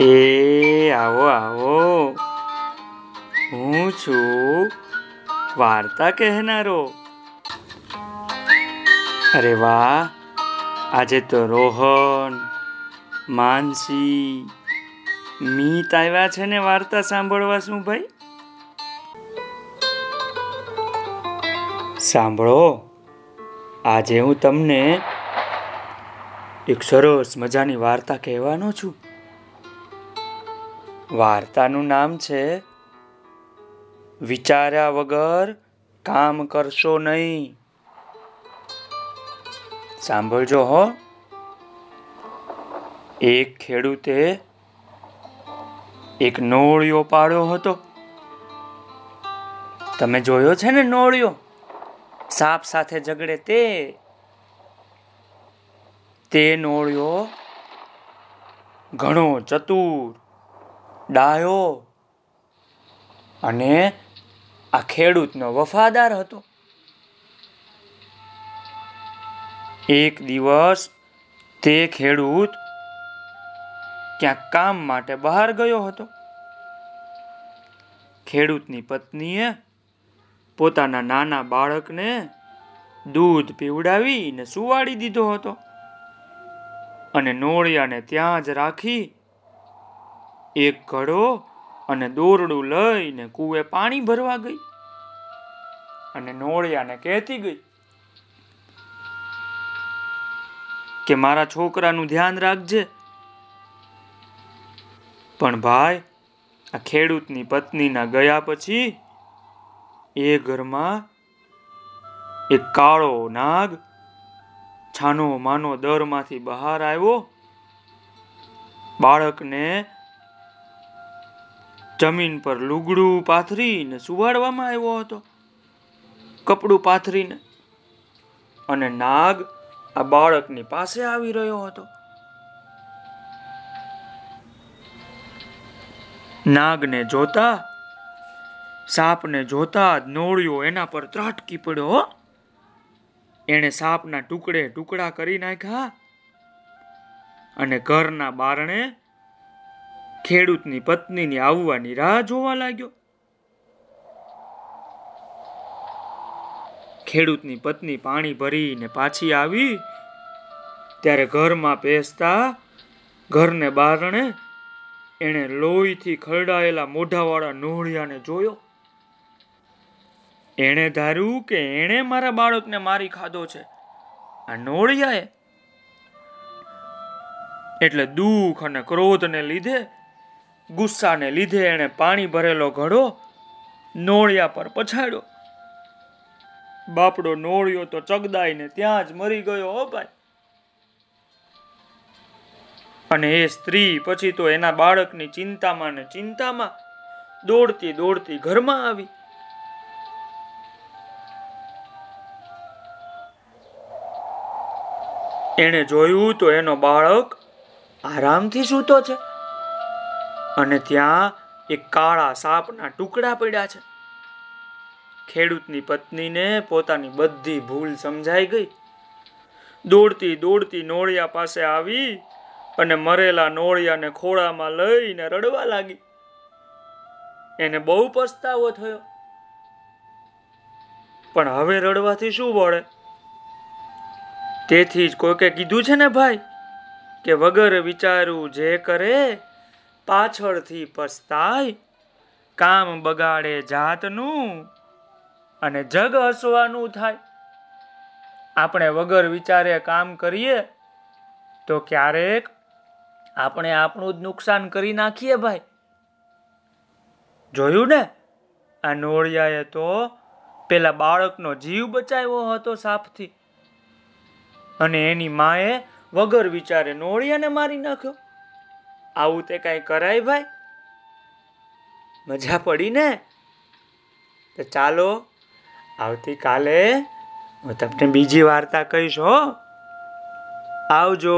એ, આવો આવો. હું છું વાર્તા કહેનારો. અરે વાહ, આજે તો રોહન, માનસી, મીત આવ્યા છે ને વાર્તા સાંભળવા શું ભાઈ? સાંભળો, આજે હું તમને એક સરસ મજાની વાર્તા કહેવાનો છું. વાર્તાનું નામ છે, વિચાર્યા વગર કામ કરશો નહીં. સાંભળજો હો. એક ખેડૂતે એક નોળિયો પાડ્યો હતો. તમે જોયો છે ને નોળિયો? સાપ સાથે ઝઘડે તે તે નોળિયો ઘણો ચતુર ડાયો. અને આ ખેડૂતનો વફાદાર હતો. એક દિવસ તે ખેડૂત ક્યાંક કામ માટે બહાર ગયો હતો. ખેડૂતની પત્નીએ પોતાના નાના બાળકને દૂધ પીવડાવીને સુવાડી દીધો હતો. અને નોળિયાને ત્યાં જ રાખી એક ઘડો અને દોરડું લઈને કૂએ પાણી ભરવા ગઈ અને નોળિયાને કહેતી ગઈ કે મારા છોકરાનું ધ્યાન રાખજે. પણ ભાઈ, આ ખેડૂતની પત્નીના ગયા પછી એ ઘરમાં એક કાળો નાગ છાનો માનો દરમાંથી બહાર આવ્યો. બાળકને જમીન પર લુગડું પાથરીને સુવાડવામાં આવ્યો હતો. કપડું પાથરીને અને નાગ આ બાળકની પાસે આવી રહ્યો હતો. નાગને જોતા, સાપને જોતા નોળિયો એના પર ત્રાટકી પડ્યો એણે સાપના ટુકડે ટુકડા કરી નાખ્યા અને ઘરના બારણે ખેડૂતની પત્નીની આવવાની રાહ જોવા લાગ્યો. ખેડૂતની પત્ની પાણી ભરીને પાછી આવી. ત્યારે ઘરમાં પેસતા ઘરને બારણે એણે લોહીથી ખરડાયેલા મોઢાવાળા નોળિયાને જોયો. એણે ધાર્યું કે એણે મારા બાળકને મારી ખાધો છે. આ નોળિયાએ. એટલે દુઃખ અને ક્રોધને લીધે ગુસ્સાને લીધે એણે પાણી ભરેલો ઘડો નોળિયા પર પછાડ્યો. બાપડો નોળિયો તો ચગદાઈને ત્યાં જ મરી ગયો, હો ભાઈ. અને એ સ્ત્રી પછી તો એના બાળકની ચિંતામાં ને ચિંતામાં દોડતી દોડતી ઘરમાં આવી. એણે જોયું તો એનો બાળક આરામથી સૂતો છે. અને ત્યાં એક કાળા સાપના ટુકડા પડ્યા છે. ખેડૂતની પત્નીને પોતાની બધી ભૂલ સમજાઈ ગઈ. દોડતી દોડતી નોળિયા પાસે આવી અને મરેલા નોળિયાને ખોળામાં લઈને રડવા લાગી. એને બહુ પસ્તાવો થયો. પણ હવે રડવાથી શું વળે તેથી જ કોઈકે કીધું છે ને ભાઈ, કે વગર વિચારું જે કરે પાછળથી પસ્તાય, કામ બગાડે જાતનું અને જગ હસવાનું થાય. આપણે વગર વિચારે કામ કરીએ, તો ક્યારેક આપણે આપણું જ નુકસાન કરી નાખીએ ભાઈ. જોયું ને? આ નોળિયાએ તો પેલા બાળકનો જીવ બચાવ્યો હતો સાપથી. અને એની માએ વગર વિચારે નોળિયાને મારી નાખ્યો. આવું તે કઈ કરાય ભાઈ? મજા પડી ને? તો ચાલો, આવતીકાલે હું તમને બીજી વાર્તા કહીશ હો. આવજો.